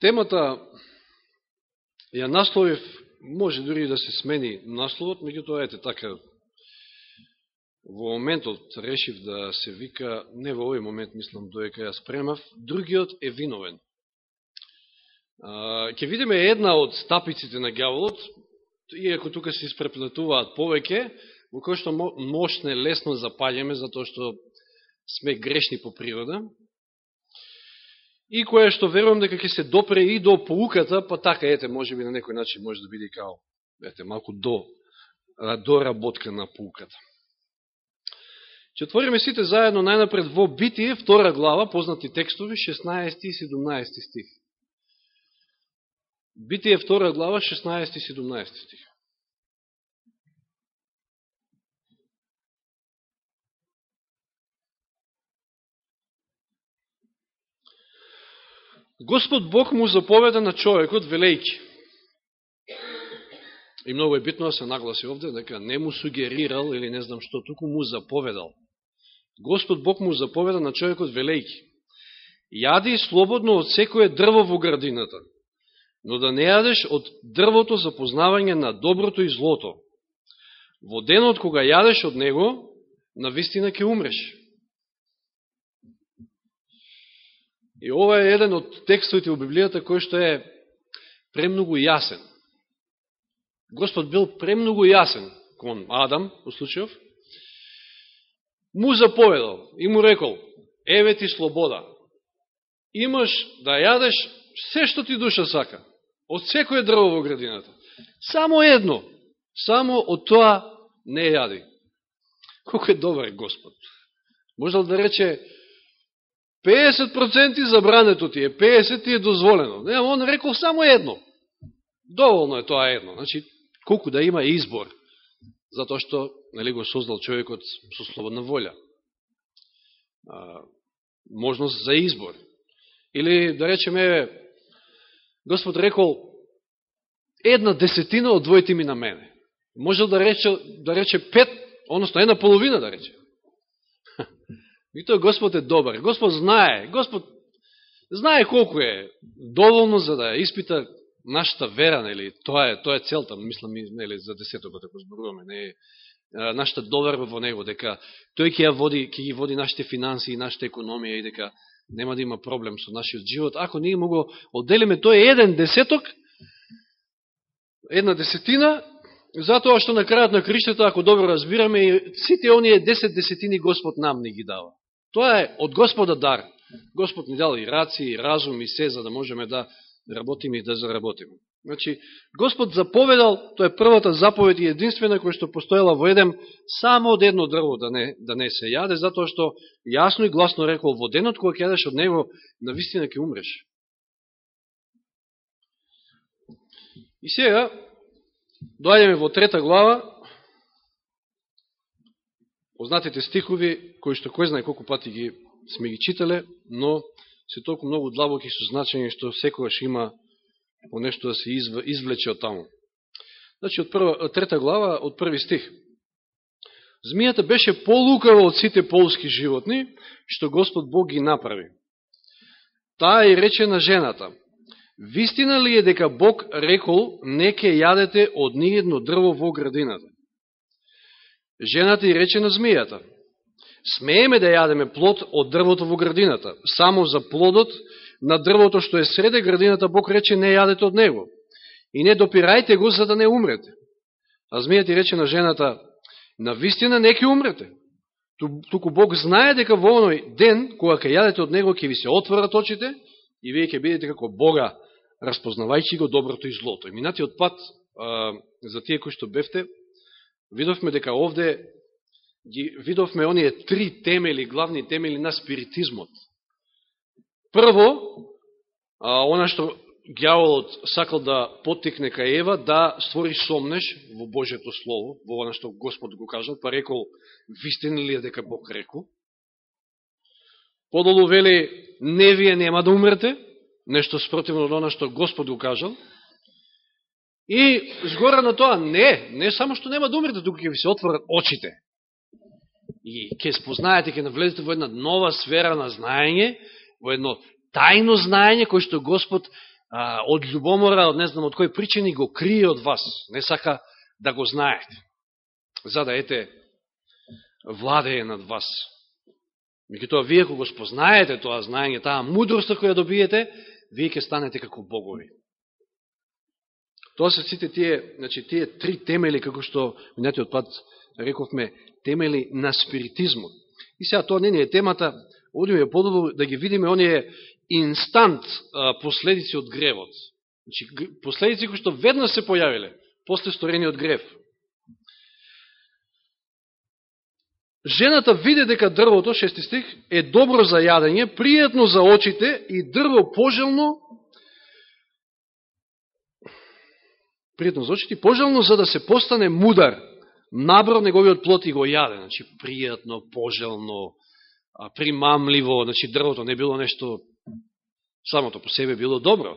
Темата ја насловив, може дури да се смени насловот, меѓутоа ете така во моментот решив да се вика, не во овој момент мислам доека ја спремав, другиот е виновен. Ке видиме една од стапиците на гјаволот, иако тука се испреплетуваат повеќе, во кој што мощне лесно запаѓаме, затоа што сме грешни по природа, и која што верувам дека ќе се допре и до поуката, па така, ете, може би на некој начин може да биде као, ете, малку до, до работка на поуката. Че отвориме сите заедно најнапред во Битие, втора глава, познати текстови, 16 и 17 стих. Битие, втора глава, 16 и 17 стих. Господ Бог му заповеда на човекот велејки. И многу е битно да се нагласи овде, дека не му сугерирал или не знам што, туку му заповедал. Господ Бог му заповеда на човекот велејки. Јади слободно од секое дрво во градината, но да не јадеш од дрвото за познавање на доброто и злото. Во денот кога јадеш од него, на вистина ќе умреш. И ова е еден од текстовите во Библијата кој што е премногу јасен. Господ бил премногу јасен кон Адам, во случајов, му заповедал и му рекол, еве ти слобода. Имаш да јадеш се што ти душа сака, од секој дрво во градината. Само едно, само од тоа не јади. Колко е добар Господ. Можел да рече, 50% забрането ти е, 50% ти е дозволено. Не, он рекол само едно. Доволно е тоа едно. Значи, колку да има избор, затоа што нали, го создал човекот со слободна волја. А, можност за избор. Или, да речеме, Господ рекол, една десетина од двоите ми на мене. Може да рече, да рече пет, односно една половина да рече. И тоа Господ е добар. Господ знае. Господ знае колку е доволно за да испита нашата вера, нели? Тоа е, тоа е целта, мислам, нели, за десетокот, ако зборуваме, не е нашата доверба во него, дека тој ќе ја води, ќе ги води нашите финанси и нашата економија и дека нема да има проблем со нашиот живот. Ако ние му го отделиме тој еден десеток, една десетина, затоа што на крајот на криштето, ако добро разбираме, сите оние десет десетини Господ нам не ги дава. Тоа е од Господа дар. Господ ни дал и раци, и разум, и се, за да можеме да работиме и да заработиме. Значи, Господ заповедал, тоа е првата заповед и единствена која што постоела во Едем, само од едно дрво да не, да не се јаде, затоа што јасно и гласно рекол, во денот кога ќе јадеш од него, на вистина ќе умреш. И сега, доаѓаме во трета глава, познатите стихови, кои што кој знае колку пати ги сме ги читале, но се толку многу длабоки со значење што секогаш има по нешто да се извлече од таму. Значи, од, прва, трета глава, од први стих. Змијата беше полукава од сите полски животни, што Господ Бог ги направи. Таа и рече на жената, Вистина ли е дека Бог рекол, не ке јадете од ниедно дрво во градината? Жената и рече на змијата, смееме да јадеме плод од дрвото во градината, само за плодот на дрвото што е среде градината, Бог рече не јадете од него и не допирајте го за да не умрете. А змијата и рече на жената, на вистина не ќе умрете. Туку Бог знае дека во оној ден, кога ќе јадете од него, ќе ви се отворат очите и вие ќе бидете како Бога, распознавајќи го доброто и злото. И минатиот пат, а, за тие кои што бевте, видовме дека овде ги видовме оние три темели, главни темели на спиритизмот. Прво, а, она што гјаволот сакал да поттикне кај Ева, да створи сомнеш во Божето Слово, во она што Господ го кажал, па рекол, вистина ли е дека Бог рекол? Подолу вели, не вие нема да умрете, нешто спротивно од она што Господ го кажал, И згора на тоа, не, не само што нема да умрете, туку ќе ви се отворат очите. И ќе спознаете, ќе навлезете во една нова сфера на знаење, во едно тајно знаење, кој што Господ а, од любомора, од не знам од кој причини, го крие од вас. Не сака да го знаете. За да ете, владее над вас. Меѓутоа, вие ако го спознаете тоа знаење, таа мудрост која добиете, вие ќе станете како богови. Тоа се сите тие, значи, тие три темели, како што минатиот пат рековме, темели на спиритизмот. И сега тоа не е темата, одиме подобро да ги видиме оние инстант а, последици од гревот. Значи, последици кои што веднаш се појавиле, после сторениот грев. Жената виде дека дрвото, шести стих, е добро за јадење, пријатно за очите и дрво пожелно пријатно за очите, пожелно за да се постане мудар. Набрав неговиот плод и го јаде. Значи, пријатно, пожелно, примамливо, значи дрвото не било нешто, самото по себе било добро.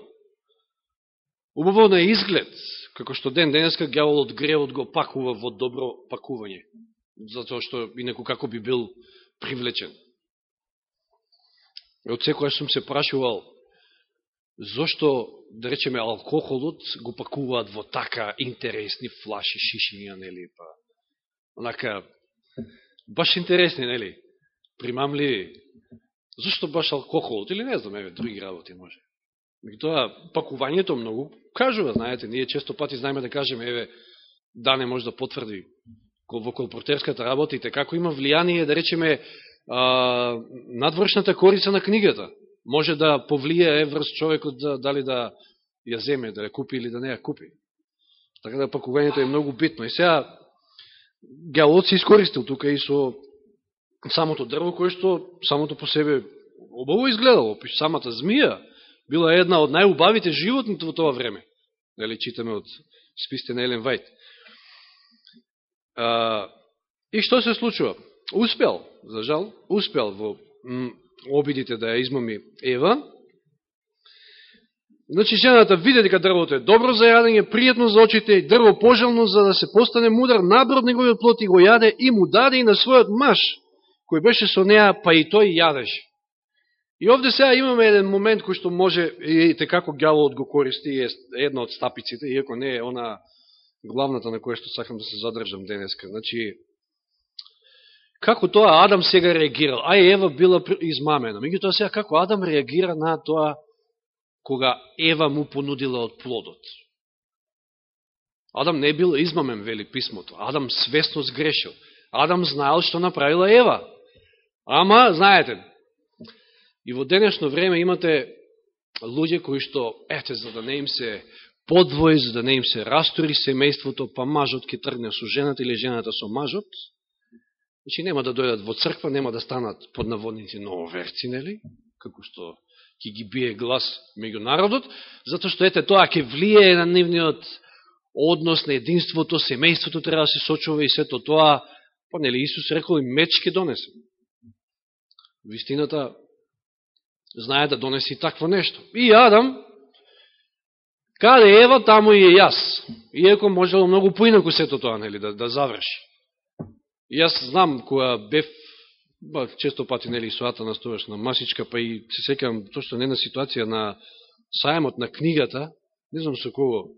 Убаво на изглед, како што ден денеска гјаволот гревот го пакува во добро пакување, затоа што инаку како би бил привлечен. Од секоја сум се прашувал, зошто, да речеме, алкохолот го пакуваат во така интересни флаши, шишиња, нели, па, онака, баш интересни, нели, примамливи. Зошто баш алкохолот, или не знам, еве, други работи може. Тоа, пакувањето многу кажува, знаете, ние често пати знаеме да кажеме, еве, да не може да потврди во колпортерската работа и така, како има влијание, да речеме, надвршната корица на книгата може да повлијае врз човекот да, дали да ја земе, да ја купи или да не ја купи. Така да пакувањето е многу битно. И сега Галот се искористил тука и со самото дрво, кое што самото по себе обаво изгледало. Самата змија била една од најубавите животни во тоа време. Дали читаме од списте на Елен Вајт. А, и што се случува? Успел, за жал, успел во обидите да ја измами Ева. Значи, жената виде дека дрвото е добро за јадење, пријатно за очите и дрво пожелно за да се постане мудар, наброд неговиот плот и го јаде и му даде и на својот маж, кој беше со неа, па и тој јадеше. И овде сега имаме еден момент кој што може, и како гјаволот го користи, е една од стапиците, иако не е она главната на која што сакам да се задржам денеска. Значи, како тоа Адам сега реагирал, а Ева била измамена. тоа сега како Адам реагира на тоа кога Ева му понудила од плодот. Адам не бил измамен, вели писмото. Адам свесно сгрешил. Адам знаел што направила Ева. Ама, знаете, и во денешно време имате луѓе кои што, ете, за да не им се подвои, за да не им се растори семејството, па мажот ке тргне со жената или жената со мажот, Значи нема да дојдат во црква, нема да станат под наводници нововерци, нели? Како што ќе ги бие глас меѓу народот, затоа што ете тоа ќе влие на нивниот однос на единството, семејството треба да се сочува и сето тоа, па нели Исус рекол и меч ќе донесе. Вистината знае да донеси такво нешто. И Адам, каде Ева, таму и јас. Иако можело многу поинаку сето тоа, нели, да, да заврши. Јас знам која бев ба, често пати нели соата настојаш на масичка, па и се секам точно не на ситуација на сајмот на книгата, не знам со кого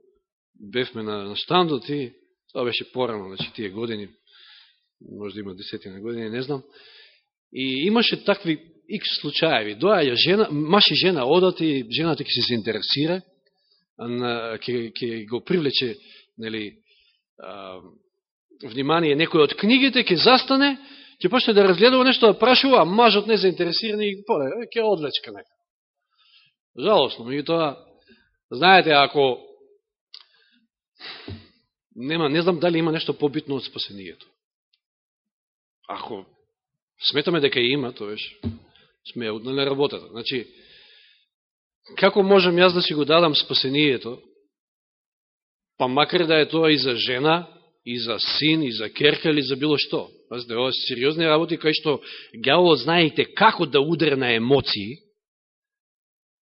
бевме на, на штандот и тоа беше порано, значи тие години, може да има десетина години, не знам. И имаше такви икс случаеви. Доаја жена, маш и жена одат и жената ќе се заинтересира, ќе, ќе го привлече нели, внимание некој од книгите, ќе застане, ќе почне да разгледува нешто, да прашува, а мажот не заинтересиран и поле, ќе одвлечка нека. Жалосно, меѓу тоа, знаете, ако нема, не знам дали има нешто побитно од спасението. Ако сметаме дека има, тоа веш, сме на работата. Значи, како можам јас да си го дадам спасението, па макар да е тоа и за жена, и за син, и за керка, или за било што. Пазите, ова се сериозни работи, кај што гјаволот знаете како да удре на емоции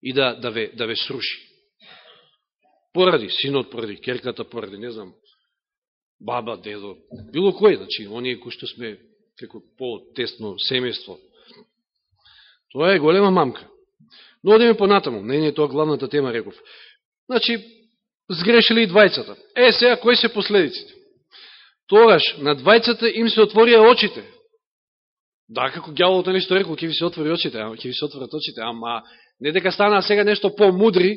и да, да, ве, да ве сруши. Поради синот, поради керката, поради, не знам, баба, дедо, било кој, значи, оние кои што сме како по-тесно семејство. Тоа е голема мамка. Но одиме понатаму, не е тоа главната тема, реков. Значи, сгрешили и двајцата. Е, сега, кои се последиците? Тогаш, на двајцата им се отворија очите. Да, како гјаволот на нешто рекол, ќе ви се отвори очите, ќе ви се отворат очите, ама не дека станаа сега нешто по-мудри,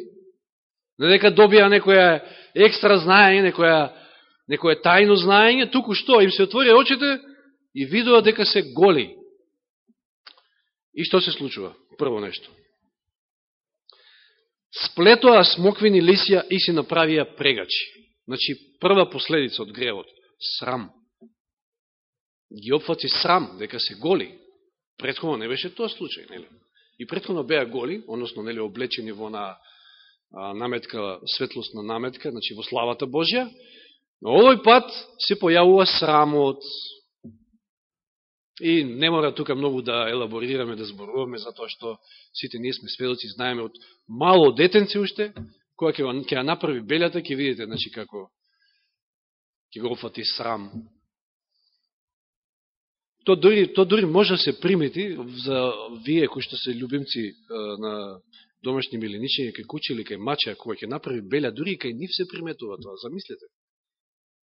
не дека добија некоја екстра знаење, некоја, некоја тајно знаење, туку што, им се отворија очите и видува дека се голи. И што се случува? Прво нешто. Сплетоа смоквини лисија и си направија прегачи. Значи, прва последица од гревот. Срам. Ги опфати срам, дека се голи. Предходно не беше тоа случај, нели? И предходно беа голи, односно, нели, облечени во на наметка, светлостна наметка, значи во славата Божја, но овој пат се појавува срамот, И не мора тука многу да елаборираме, да зборуваме, затоа што сите ние сме сведоци, знаеме од мало детенци уште, која ќе, ќе ја направи белјата, ќе видите, значи, како ќе го опфати срам. То дори, то дори може да се примети за вие кои што се љубимци на домашни милинични, кај куче или кај мача, кога ќе направи белја, дури и кај нив се приметува тоа, замислете.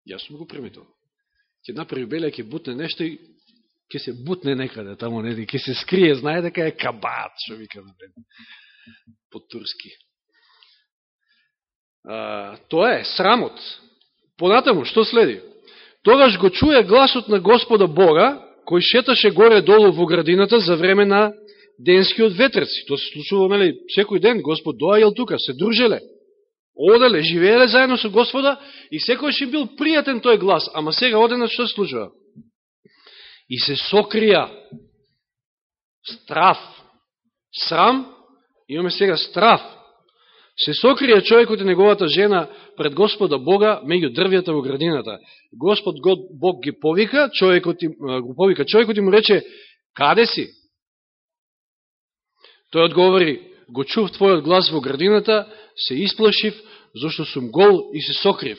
Јас сум го приметувал. Ќе направи белја, ќе бутне нешто и ќе се бутне некаде таму не, ќе се скрие, знае дека е кабат, што викам по турски. А, тоа е срамот. Понатаму, што следи? Тогаш го чуе гласот на Господа Бога, кој шеташе горе-долу во градината за време на денскиот ветреци. Тоа се случува, нели, секој ден Господ доаѓал тука, се дружеле, оделе, живееле заедно со Господа и секој им бил пријатен тој глас, ама сега оденат што се случува? и се сокрија страф, срам, имаме сега страф, се сокрија човекот и неговата жена пред Господа Бога меѓу дрвјата во градината. Господ Бог ги повика, човекот им, го повика човекот и му рече, каде си? Тој одговори, го чув твојот глас во градината, се исплашив, зашто сум гол и се сокрив.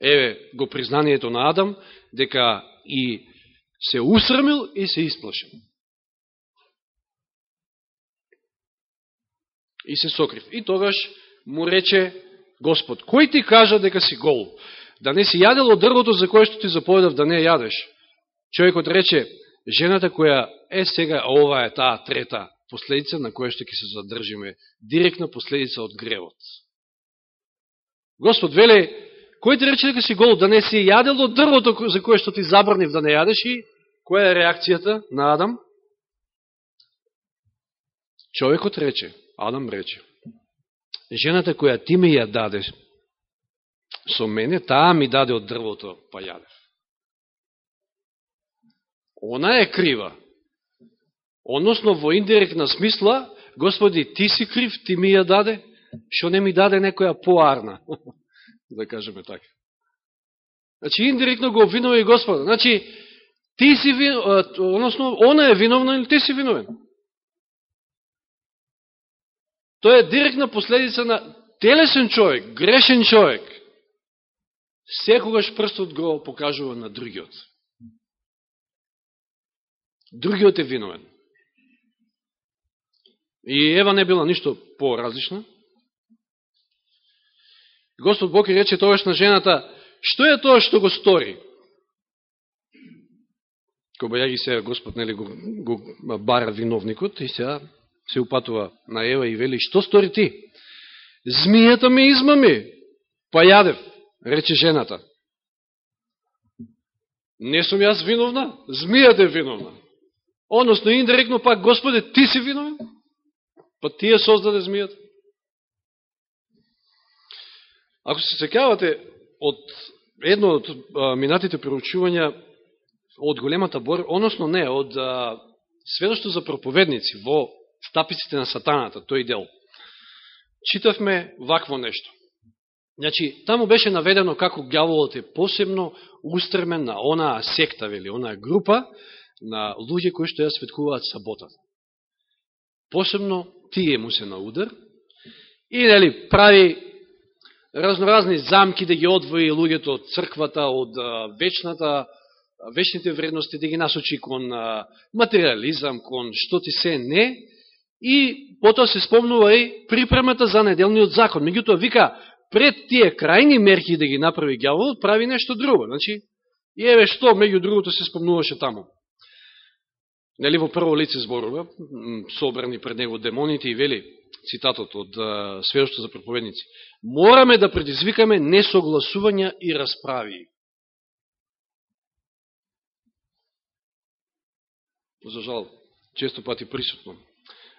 Еве го признанието на Адам, дека и се усрамил и се исплашил. И се сокрив. И тогаш му рече Господ, кој ти кажа дека си гол? Да не си јадел од дрвото за кое што ти заповедав да не јадеш? Човекот рече, жената која е сега, ова е таа трета последица на која што ќе се задржиме, директна последица од гревот. Господ веле, Кој ти рече дека си гол, да не си јадел од дрвото за кое што ти забранив да не јадеш и која е реакцијата на Адам? Човекот рече, Адам рече, жената која ти ми ја даде со мене, таа ми даде од дрвото, па јадев. Она е крива. Односно, во индиректна смисла, Господи, ти си крив, ти ми ја даде, што не ми даде некоја поарна. да кажеме така. Значи, индиректно го обвинува и Господа. Значи, ти си виновен, односно, она е виновна или ти си виновен? Тоа е директна последица на телесен човек, грешен човек. Секогаш прстот го покажува на другиот. Другиот е виновен. И Ева не била ништо по-различна. Господ Бог рече тогаш на жената, што е тоа што го стори? Кога ги се Господ нели, го, го бара виновникот и сега се упатува на Ева и вели, што стори ти? Змијата ме измами, па јадев, рече жената. Не сум јас виновна, змијата е виновна. Односно, индиректно пак, Господе, ти си виновен? Па ти ја создаде змијата. Ако се секавате од едно од минатите проучувања од големата бор, односно не, од сведоштво за проповедници во стапиците на сатаната, тој дел, читавме вакво нешто. Значи, таму беше наведено како гјаволот е посебно устремен на онаа секта, вели, онаа група на луѓе кои што ја светкуваат саботата. Посебно тие му се на удар и, нели, прави разноразни замки да ги одвои луѓето од црквата, од вечната, вечните вредности, да ги насочи кон материализам, кон што ти се не, И потоа се спомнува и припремата за неделниот закон. Меѓутоа, вика, пред тие крајни мерки да ги направи гјаволот, прави нешто друго. Значи, и еве што, меѓу другото се спомнуваше таму. Нели во прво лице зборува, собрани пред него демоните и вели, цитатот од сведоштво за проповедници. Мораме да предизвикаме несогласувања и расправи. За жал, често пати присутно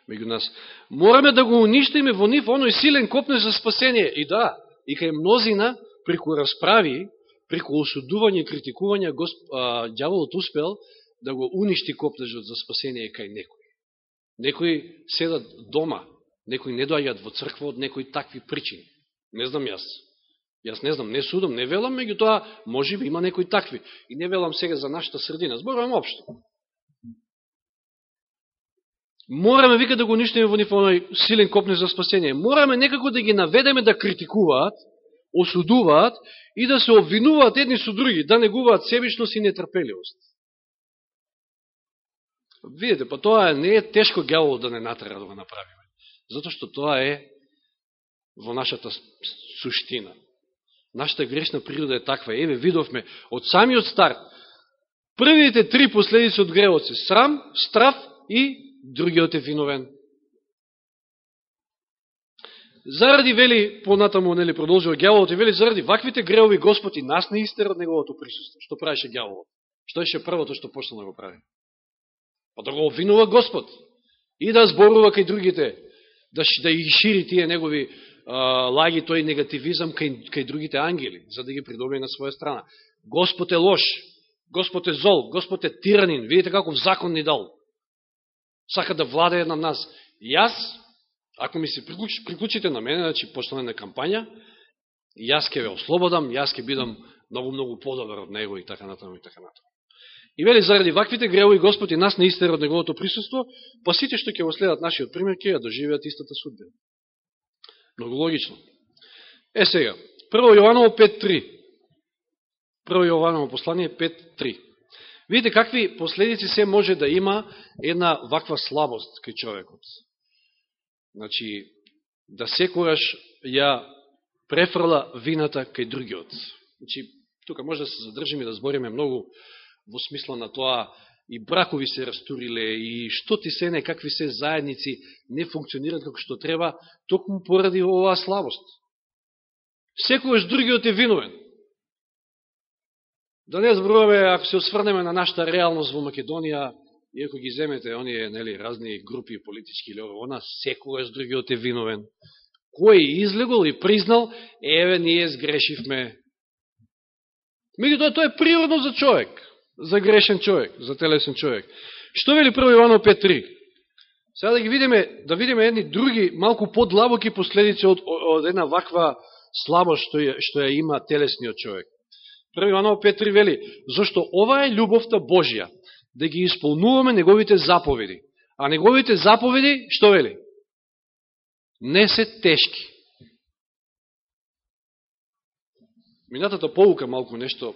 меѓу нас. Мораме да го уништиме во нив оној силен копне за спасение. И да, и кај мнозина, преку расправи, преку осудување и критикување, дјаволот успел да го уништи копнежот за спасение кај некој. Некои седат дома, некои не доаѓаат во црква од некои такви причини. Не знам јас. Јас не знам, не судам, не велам, меѓу тоа, може би има некои такви. И не велам сега за нашата средина, зборувам обшто. Мораме, вика, да го ништиме во нив оној силен копне за спасение. Мораме некако да ги наведеме да критикуваат, осудуваат и да се обвинуваат едни со други, да негуваат себичност и нетрпеливост. Видете, па тоа не е тешко гјавол да не натера да го направиме. Затоа што тоа е во нашата суштина. Нашата грешна природа е таква. Еве, видовме, од самиот старт, првите три последици од гревот се срам, страф и другиот е виновен. Заради, вели, понатаму, нели, продолжува гјаволот и вели, заради ваквите греови Господ и нас не истера од неговото присуство. Што правеше гјаволот? Што еше првото што почна да го прави? Па да го обвинува Господ и да зборува кај другите, да, да ги шири тие негови а, лаги, тој негативизам кај, кај другите ангели, за да ги придобие на своја страна. Господ е лош, Господ е зол, Господ е тиранин, видите каков закон ни дал сака да владее на нас. Јас, ако ми се приклучите на мене, значи почнане на кампања, јас ке ве ослободам, јас ке бидам многу-многу подобар од него и така натаму и така натаму. И вели, заради ваквите греови Господ и нас не истер од неговото присуство, па сите што ќе го следат нашиот пример, ќе ја доживеат истата судба. Много логично. Е сега, прво Јованово 5.3. Прво Јованово послание 5.3. Видите какви последици се може да има една ваква слабост кај човекот. Значи, да секојаш ја префрла вината кај другиот. Значи, тука може да се задржиме да збориме многу во смисла на тоа и бракови се растуриле, и што ти се не, какви се заедници не функционираат како што треба, токму поради оваа слабост. Секојаш другиот е виновен. Да не зборуваме, ако се осврнеме на нашата реалност во Македонија, и ако ги земете оние нели, разни групи политички или она, секојаш другиот е виновен. Кој излегол и признал, еве, ние сгрешивме. Меѓутоа, тоа е природно за човек, за грешен човек, за телесен човек. Што вели прво Јовано 5.3? Сега да ги видиме, да видиме едни други, малку подлабоки последици од, од една ваква слабост што ја, што ја има телесниот човек. Први Иваново Петри вели, зашто ова е љубовта Божја, да ги исполнуваме неговите заповеди. А неговите заповеди, што вели? Не се тешки. Минатата полука малку нешто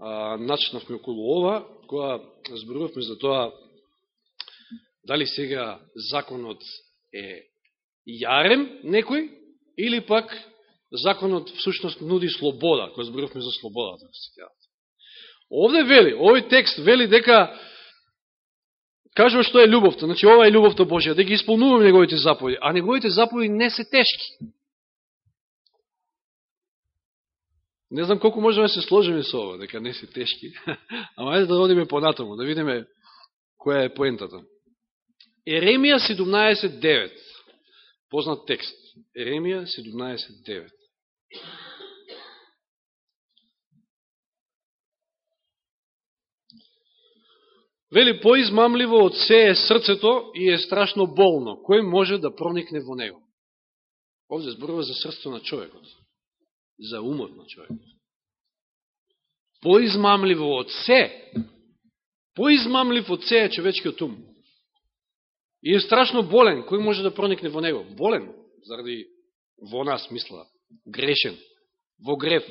а, начнавме околу ова, која зборувавме за тоа дали сега законот е јарем некој, или пак законот всушност нуди слобода, која зборувавме за слободата. Да Овде вели, овој текст вели дека кажува што е љубовта, значи ова е љубовта Божја, да ги исполнуваме неговите заповеди, а неговите заповеди не се тешки. Не знам колку можеме да се сложиме со ова, дека не се тешки, ама ајде да одиме понатаму, да видиме која е поентата. Еремија 17.9, познат текст. Еремија 17.9. Вели, поизмамливо од се е срцето и е страшно болно. Кој може да проникне во него? Овде зборува за срцето на човекот. За умот на човекот. Поизмамливо од се. Поизмамлив од се е човечкиот ум. И е страшно болен. Кој може да проникне во него? Болен, заради во нас мисла грешен, во греф.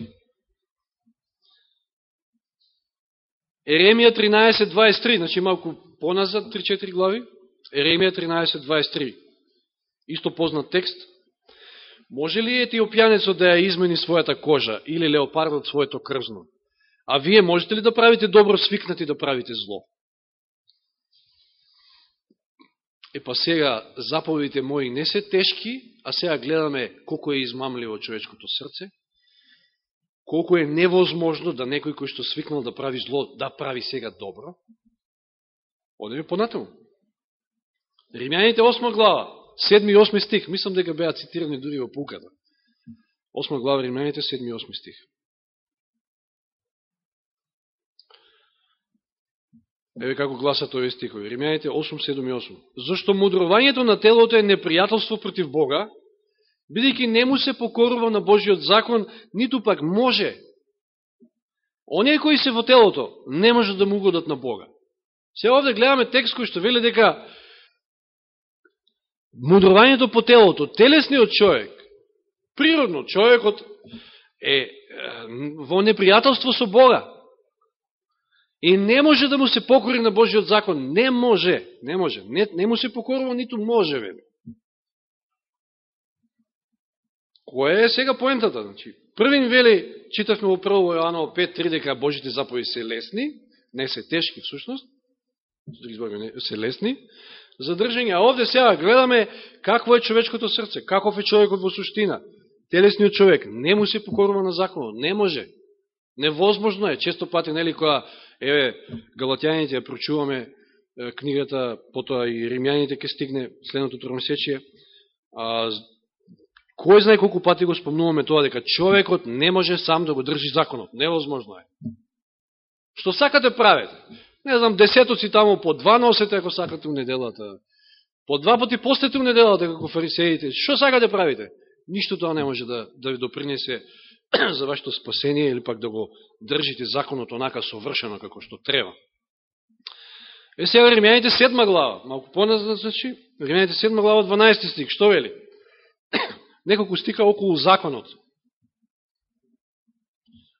Еремија 13.23, значи малку поназад, 3-4 глави, Еремија 13.23. Исто познат текст. Може ли етиопјанецот да ја измени својата кожа или леопардот своето крзно? А вие можете ли да правите добро свикнати да правите зло? Е па сега заповедите мои не се тешки, а сега гледаме колко е измамливо човечкото срце, колко е невозможно да некој кој што свикнал да прави зло, да прави сега добро. Одеме понатаму. Римјаните 8 глава, 7 и 8 стих, мислам дека беа цитирани дури во пуката. 8 глава Римјаните, 7 и 8 стих. Еве како гласа тој стихови. Римјаните 8, 7 и 8. Зошто мудрувањето на телото е непријателство против Бога, бидејќи не му се покорува на Божиот закон, ниту пак може. Оние кои се во телото не може да му угодат на Бога. Се овде гледаме текст кој што вели дека мудрувањето по телото, телесниот човек, природно човекот е во непријателство со Бога. И не може да му се покори на Божиот закон. Не може. Не може. Не, не му се покорува, ниту може, вели. Која е сега поентата? Значи, првин вели, читавме во прво Јоаново 5.3, дека Божите заповеди се лесни, не се тешки всушност, се лесни, за држање. А овде сега гледаме какво е човечкото срце, каков е човекот во суштина. Телесниот човек не му се покорува на законот, не може. Невозможно е. Често пати, нели, која Еве, галатјаните ја прочуваме книгата, потоа и римјаните ке стигне следното тромесечие. А, кој знае колку пати го спомнуваме тоа, дека човекот не може сам да го држи законот. Невозможно е. Што сакате правете? Не знам, десетоци таму по два носете, ако сакате у неделата. По два пати постете у неделата, како фарисеите. Што сакате правите? Ништо тоа не може да, да ви допринесе за вашето спасение или пак да го држите законот онака совршено како што треба. Е сега Римјаните 7 глава, малку поназад значи, Римјаните 7 глава 12 стих, што вели? Неколку стика околу законот.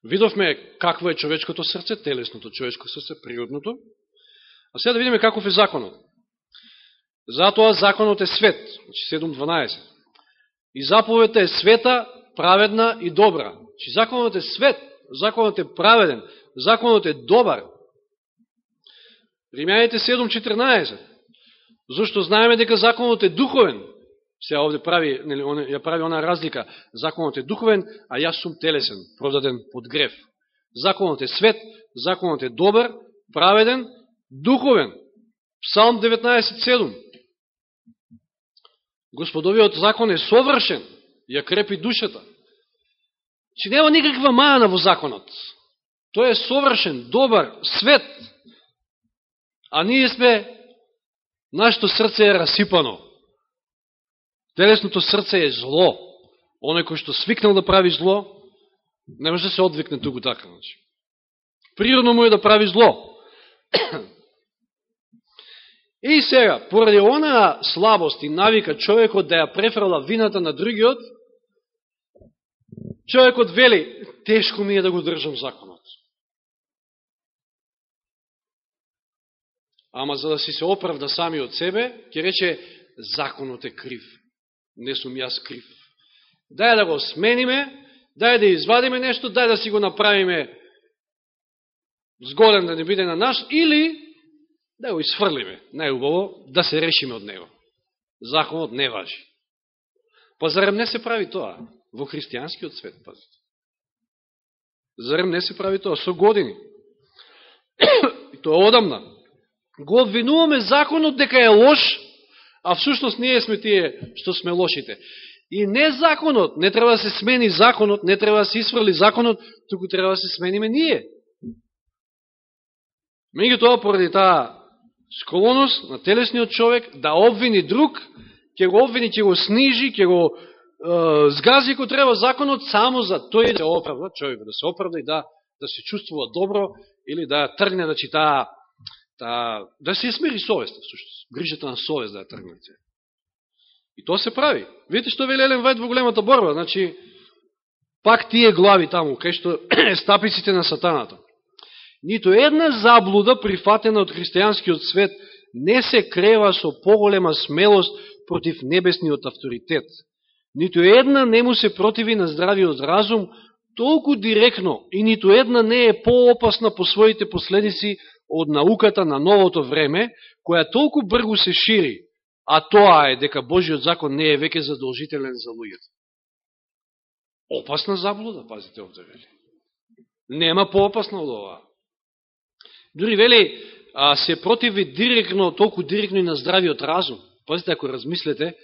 Видовме какво е човечкото срце, телесното човечко срце, природното. А сега да видиме каков е законот. Затоа законот е свет, значи 7.12. И заповедта е света, праведна и добра. Чи законот е свет, законот е праведен, законот е добар. Римјаните 7.14. Зошто знаеме дека законот е духовен. Се овде прави, ја прави она разлика. Законот е духовен, а јас сум телесен, продаден под греф. Законот е свет, законот е добар, праведен, духовен. Псалм 19.7. Господовиот закон е совршен, ја крепи душата. Че нема никаква мајана во законот. Тој е совршен, добар, свет. А ние сме, нашето срце е расипано. Телесното срце е зло. Оне кој што свикнал да прави зло, не може да се одвикне туку така. Значи. Природно му е да прави зло. И сега, поради она слабост и навика човекот да ја префрала вината на другиот, човекот вели, тешко ми е да го држам законот. Ама за да си се оправда сами од себе, ќе рече, законот е крив. Не сум јас крив. Дај да го смениме, дај да извадиме нешто, дај да си го направиме згоден да не биде на наш, или да го изфрлиме, најубаво, да се решиме од него. Законот не важи. Па зарем не се прави тоа? Во христијанскиот свет, пазите. Зарем не се прави тоа со години? И тоа одамна. Го обвинуваме законот дека е лош, а всушност ние сме тие што сме лошите. И не законот, не треба да се смени законот, не треба да се исфрли законот, туку треба да се смениме ние. Меѓу тоа, поради таа склоност на телесниот човек да обвини друг, ќе го обвини, ќе го снижи, ќе го згази кој треба законот само за тој да се оправда, човек да се оправда и да, да се чувствува добро или да тргне да чита, да, да се смири совест, всушност, грижата на совест да ја тргне. И тоа се прави. Видите што вели Елен Вајд во големата борба, значи, пак тие глави таму, кај што е стапиците на сатаната. Нито една заблуда прифатена од христијанскиот свет не се крева со поголема смелост против небесниот авторитет. Ниту една не му се противи на здравиот разум толку директно и ниту една не е поопасна по своите последици од науката на новото време, која толку бргу се шири, а тоа е дека Божиот закон не е веќе задолжителен за луѓето. Опасна заблуда, пазите овде вели. Нема поопасно од ова. Дури вели, а, се противи директно, толку директно и на здравиот разум. Пазите, ако размислете,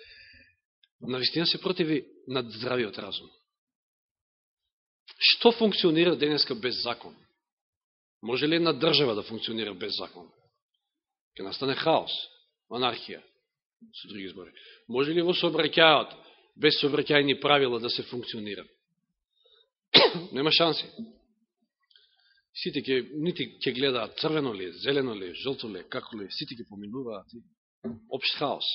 навистина се противи над здравиот разум. Што функционира денеска без закон? Може ли една држава да функционира без закон? Ке настане хаос, анархија, со други збори. Може ли во сообраќајот, без сообраќајни правила да се функционира? Нема шанси. Сите ќе, нити ќе гледаат црвено ли, зелено ли, жолто ли, како ли, сите ќе поминуваат. Обшт хаос.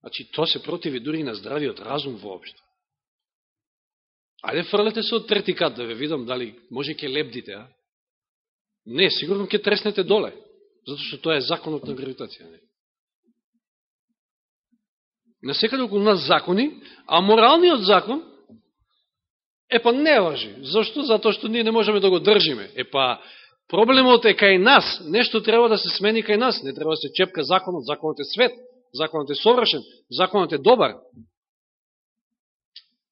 Значи, тоа се противи дури на здравиот разум воопшто. Ајде фрлете се од трети кат да ве видам дали може ке лебдите, а? Не, сигурно ќе треснете доле, затоа што тоа е законот на гравитација. Не? секаде околу нас закони, а моралниот закон е па не важи. Зашто? Затоа што ние не можеме да го држиме. Е па проблемот е кај нас, нешто треба да се смени кај нас, не треба да се чепка законот, законот е свет, законот е совршен, законот е добар.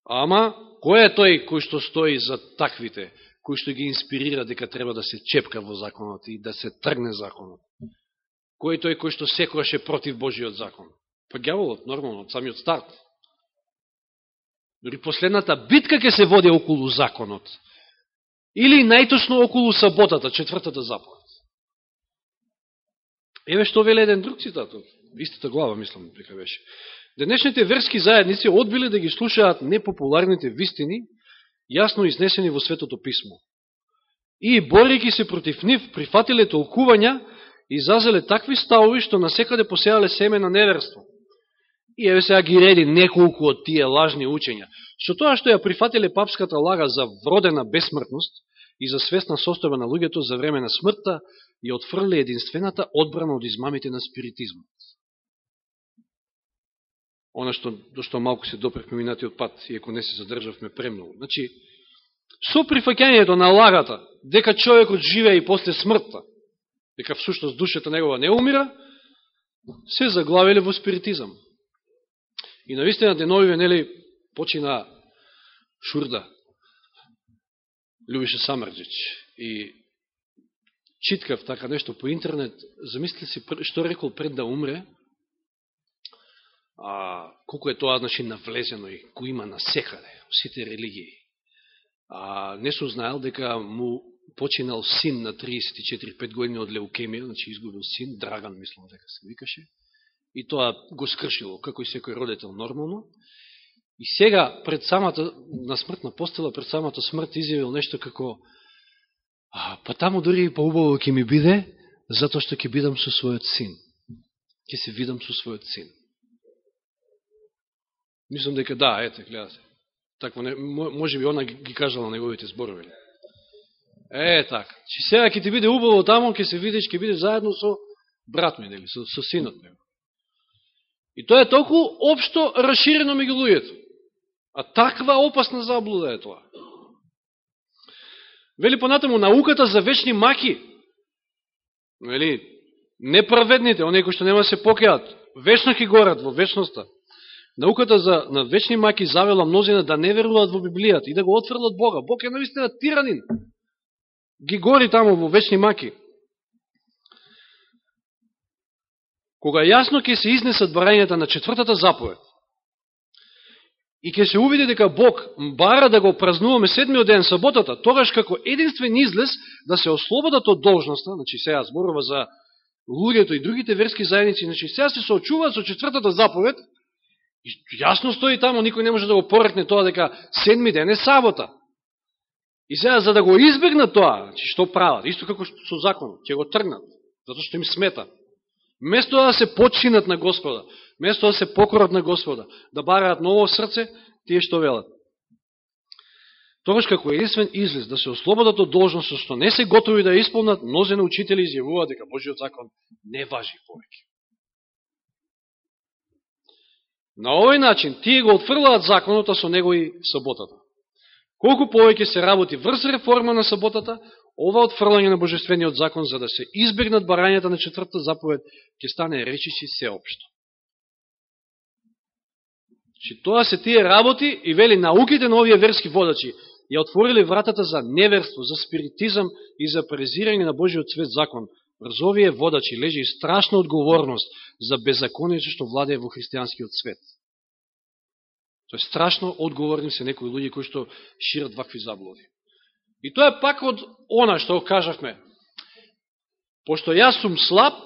Ама Кој е тој кој што стои за таквите, кој што ги инспирира дека треба да се чепка во законот и да се тргне законот? Кој е тој кој што секојаш е против Божиот закон? Па гјаволот, нормално, од самиот старт. Дори последната битка ќе се води околу законот. Или најточно околу саботата, четвртата заповед. Еве што веле еден друг цитат, истата глава, мислам, дека беше. Денешните верски заедници одбиле да ги слушаат непопуларните вистини, јасно изнесени во Светото Писмо. И, борики се против нив, прифатиле толкувања и зазеле такви ставови, што насекаде посејале семе на неверство. И еве сега ги реди неколку од тие лажни учења. Што тоа што ја прифатиле папската лага за вродена бесмртност и за свесна состојба на луѓето за време на смртта, ја отфрле единствената одбрана од измамите на спиритизмот она што, до што малку се допрехме минатиот пат, иако не се задржавме премногу. Значи, со прифакјањето на лагата, дека човекот живее и после смртта, дека всушност душата негова не умира, се заглавиле во спиритизам. И наистина деновиве, нели, почина Шурда, Любише Самарджич, и читкав така нешто по интернет, замисли си што рекол пред да умре, а, колко е тоа значи, навлезено и го има на секаде, сите религии. А, не сум знаел дека му починал син на 34-5 години од леукемија, значи изгубил син, Драган, мислам дека се викаше, и тоа го скршило, како и секој родител нормално. И сега, пред самата, на смртна постела, пред самата смрт, изјавил нешто како а, па таму дори и поубаво ќе ми биде, затоа што ќе бидам со својот син. Ќе се видам со својот син. Мислам дека да, ете, гледате. Такво не, може би она ги кажала неговите зборови. Е, така. Чи сега ќе ти биде убаво тамо, ќе се видиш, ќе биде заедно со брат ми, дели, со, со синот ми. И тоа е толку општо расширено меѓу луѓето. А таква опасна заблуда е тоа. Вели понатаму, науката за вечни маки, вели, неправедните, оние кои што нема да се покеат, вечно ќе горат во вечноста. Науката за на вечни маки завела мнозина да не веруваат во Библијата и да го отфрлат Бога. Бог е наистина тиранин. Ги гори таму во вечни маки. Кога јасно ќе се изнесат барањата на четвртата заповед и ќе се увиди дека Бог бара да го празнуваме седмиот ден саботата, тогаш како единствен излез да се ослободат од должноста, значи сега зборува за луѓето и другите верски заедници, значи сега се соочуваат со четвртата заповед, И јасно стои тамо, никој не може да го порекне тоа дека седми ден е сабота. И сега, за да го избегнат тоа, значи, што прават? Исто како со закон, ќе го тргнат, затоа што им смета. Место да се починат на Господа, место да се покорат на Господа, да бараат ново срце, тие што велат. Тогаш како единствен излез да се ослободат од должност, што не се готови да исполнат, мнозе на учители изјавуваат дека Божиот закон не важи повеќе. На овој начин тие го отфрлаат законот, а со него и саботата. Колку повеќе се работи врз реформа на саботата, ова отфрлање на Божествениот закон за да се избегнат барањата на четвртата заповед, ќе стане речиси сеопшто. Че значи, тоа се тие работи и вели науките на овие верски водачи ја отворили вратата за неверство, за спиритизам и за презирање на Божиот свет закон. Врз овие водачи лежи страшна одговорност за беззаконието што владее во христијанскиот свет. Тоа е страшно одговорни се некои луѓе кои што шират вакви заблуди. И тоа е пак од она што го кажавме. Пошто јас сум слаб,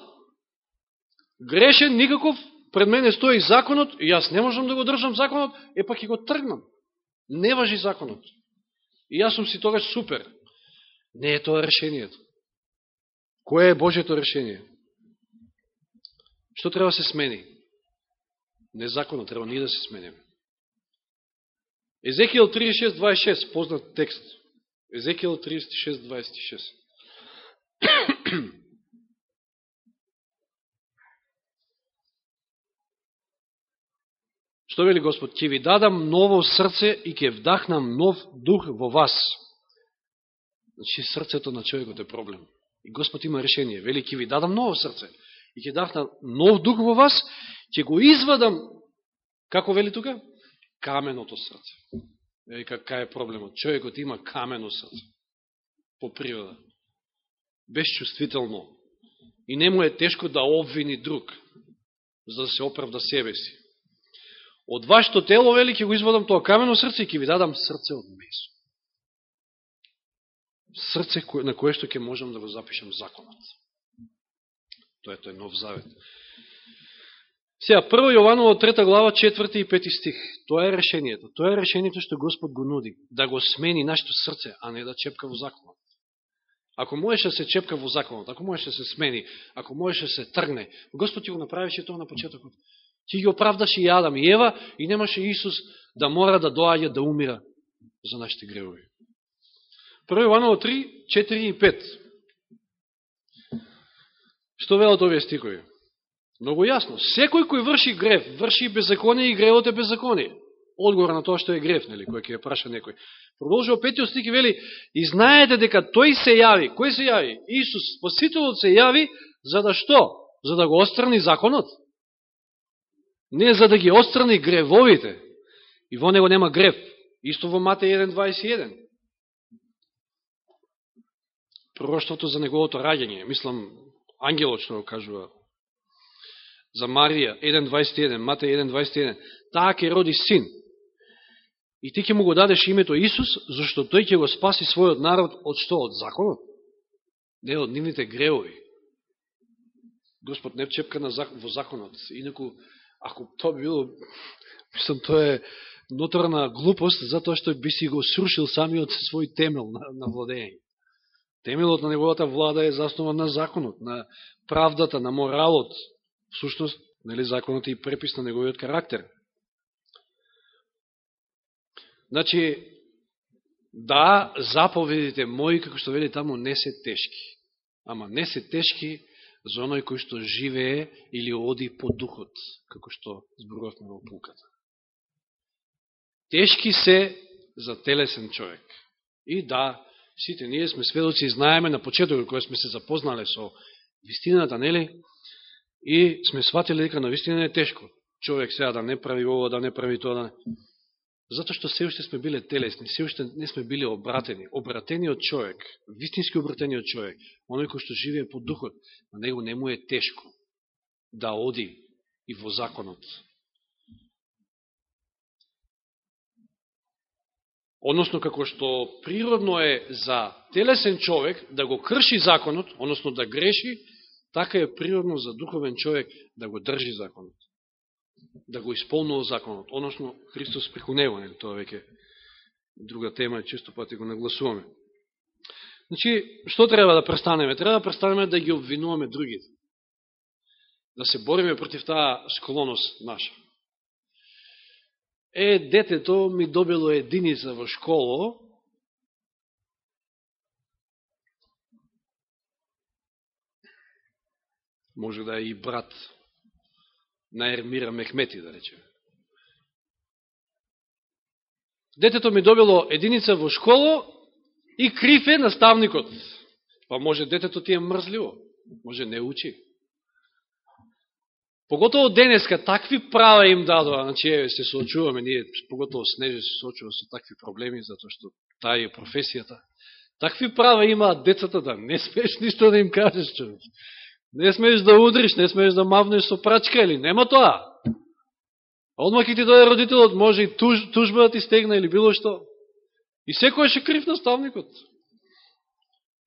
грешен, никаков, пред мене стои законот, и јас не можам да го држам законот, е пак и го тргнам. Не важи законот. И јас сум си тогаш супер. Не е тоа решението. Кое е Божето решение? Што треба да се смени? Не законот, треба ние да се смениме. Езекијал 36.26, познат текст. Езекијал 36.26. Што вели Господ? Ке ви дадам ново срце и ке вдахнам нов дух во вас. Значи, срцето на човекот е проблем. И Господ има решение. Велики ви дадам ново срце и ке дахнам нов дух во вас, ќе го извадам, како вели тука? Каменото срце. Вели, кака е проблемот? Човекот има камено срце. По природа. Безчувствително. И не му е тешко да обвини друг, за да се оправда себе си. Од вашето тело, вели, ќе го извадам тоа камено срце и ќе ви дадам срце од месо. Срце на кое што ќе можам да го запишам законот. Тоа е тој нов завет. Сега, прво Јованово трета глава, четврти и пети стих. Тоа е решението. Тоа е решението што Господ го нуди. Да го смени нашето срце, а не да чепка во законот. Ако можеше да се чепка во законот, ако можеше да се смени, ако можеше да се тргне, Господ ти го направише тоа на почетокот. Ти ги оправдаше и Адам и Ева и немаше Исус да мора да доаѓа да умира за нашите гревови. Прво Иваново 3, 4 и 5. Што велат овие стикови? Много јасно. Секој кој врши грев, врши беззаконие и гревот е беззаконие. Одговор на тоа што е грев, нели, кој ќе ја праша некој. Продолжува петиот стик и вели, и знаете дека тој се јави, кој се јави? Исус, Спасителот се јави, за да што? За да го острани законот? не за да ги острани гревовите. И во него нема грев. Исто во Матеј 1.21. Пророштвото за неговото раѓање. Мислам, ангелот што го кажува. За Марија 1.21, Матеј 1.21. Таа ќе роди син. И ти ќе му го дадеш името Исус, зашто тој ќе го спаси својот народ од што? Од законот? Не од нивните греови. Господ не чепка на, во законот. Инаку ако тоа било, мислам, тоа е ноторна глупост, затоа што би си го срушил самиот свој темел на, на владење. Темелот на неговата влада е заснован на законот, на правдата, на моралот. Всушност, нели, законот е и препис на неговиот карактер. Значи, да, заповедите мои, како што вели таму, не се тешки. Ама не се тешки за оној кој што живее или оди по духот, како што зборувавме во пулката. Тешки се за телесен човек. И да, сите ние сме сведоци и знаеме на почетокот кога сме се запознале со вистината, нели? И сме сватили дека на вистина е тешко. Човек сега да не прави ово, да не прави тоа, да. Затоа што се уште сме биле телесни, се уште не сме биле обратени. Обратениот човек, вистински обратениот човек, оној кој што живее по духот, на него не му е тешко да оди и во законот. Односно, како што природно е за телесен човек да го крши законот, односно да греши, така е природно за духовен човек да го држи законот да го исполнува законот, односно Христос преку него, нели, тоа веќе друга тема, често пати го нагласуваме. Значи, што треба да престанеме? Треба да престанеме да ги обвинуваме другите. Да се бориме против таа склоност наша е, детето ми добило единица во школо, може да е и брат на Ермира Мехмети, да речем. Детето ми добило единица во школо и крив е наставникот. Па може детето ти е мрзливо, може не учи. Поготово денеска, такви права им дадоа, значи еве се соочуваме, ние, поготово Снеже се соочува со такви проблеми, затоа што таа е професијата. Такви права имаат децата да не смееш ништо да им кажеш, човек. Не смееш да удриш, не смееш да мавнеш со прачка или нема тоа. Одма ки ти дојде родителот, може и туж, тужба да ти стегна или било што. И секој ше крив наставникот.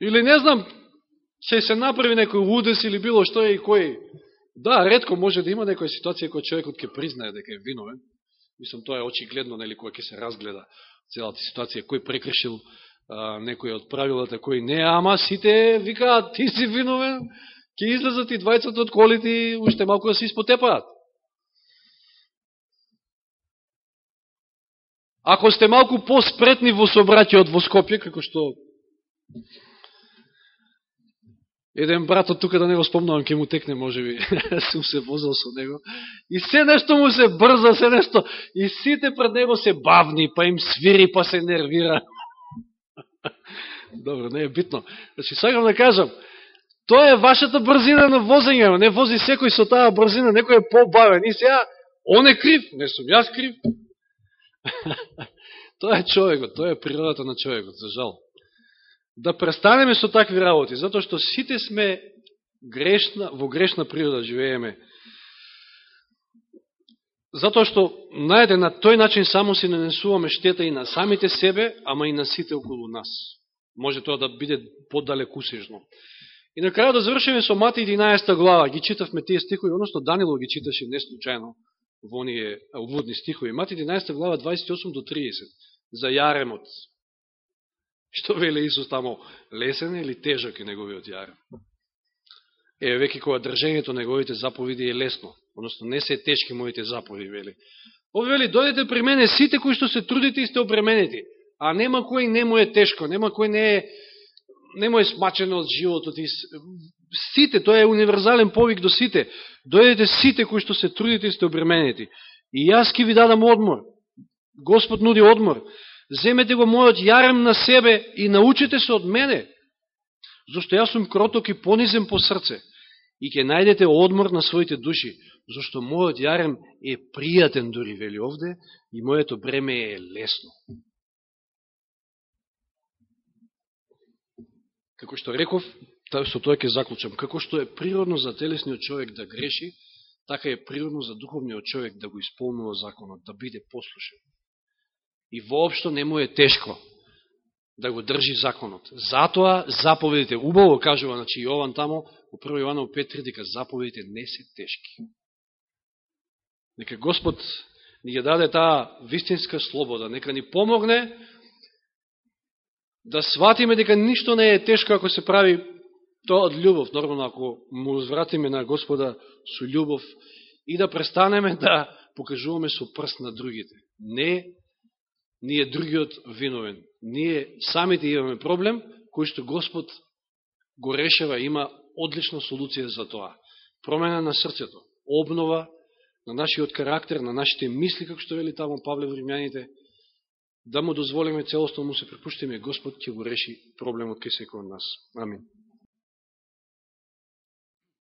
Или не знам, се се направи некој удес или било што е и кој. Да, редко може да има некоја ситуација која човекот ќе признае дека е виновен. Мислам, тоа е очигледно, нели, која ќе се разгледа целата ситуација, кој прекршил а, некој од правилата, кој не, ама сите викаат, ти си виновен, ќе излезат и двајцата од колите и уште малко да се испотепаат. Ако сте малку по-спретни во собраќаот во Скопје, како што еден брат од тука да не го спомнувам, ке му текне, може би, сум се возил со него, и се нешто му се брза, се нешто, и сите пред него се бавни, па им свири, па се нервира. Добро, не е битно. Значи, сакам да кажам, тоа е вашата брзина на возење, не вози секој со таа брзина, некој е по-бавен, и сега, он е крив, не сум јас крив. тоа е човекот, тоа е природата на човекот, за жал да престанеме со такви работи, затоа што сите сме грешна, во грешна природа живееме. Затоа што, најде, на тој начин само си нанесуваме штета и на самите себе, ама и на сите околу нас. Може тоа да биде подалекусежно. И на крај да завршиме со Мати 11 глава. Ги читавме тие стихови, односно Данило ги читаше не случайно во оние уводни стихови. Мати 11 глава 28 до 30 за јаремот. Што веле Исус тамо, лесен или тежок е неговиот јарем? Е, веќе кога држењето неговите заповеди е лесно, односно не се тешки моите заповеди, вели. Ове вели, дојдете при мене сите кои што се трудите и сте обременети, а нема кој не му е тешко, нема кој не е, не му е смачено од животот. И сите, тоа е универзален повик до сите. Дојдете сите кои што се трудите и сте обременети. И јас ки ви дадам одмор. Господ нуди одмор. Земете го мојот јарем на себе и научите се од мене, зашто јас сум кроток и понизен по срце, и ќе најдете одмор на своите души, зашто мојот јарем е пријатен дори вели овде, и моето бреме е лесно. Како што реков, со тоа ќе заклучам, како што е природно за телесниот човек да греши, така е природно за духовниот човек да го исполнува законот, да биде послушен и воопшто не му е тешко да го држи законот. Затоа заповедите, убаво кажува, значи Јован тамо, у 1 Јованов 5.3, дека заповедите не се тешки. Нека Господ ни ја даде таа вистинска слобода, нека ни помогне да сватиме дека ништо не е тешко ако се прави тоа од љубов, нормално ако му возвратиме на Господа со љубов и да престанеме да покажуваме со прст на другите. Не ние другиот виновен. Ние самите имаме проблем, кој што Господ го решава, има одлична солуција за тоа. Промена на срцето, обнова на нашиот карактер, на нашите мисли, како што вели тамо Павле во Римјаните, да му дозволиме целосно му се препуштиме, Господ ќе го реши проблемот кај секој од нас. Амин.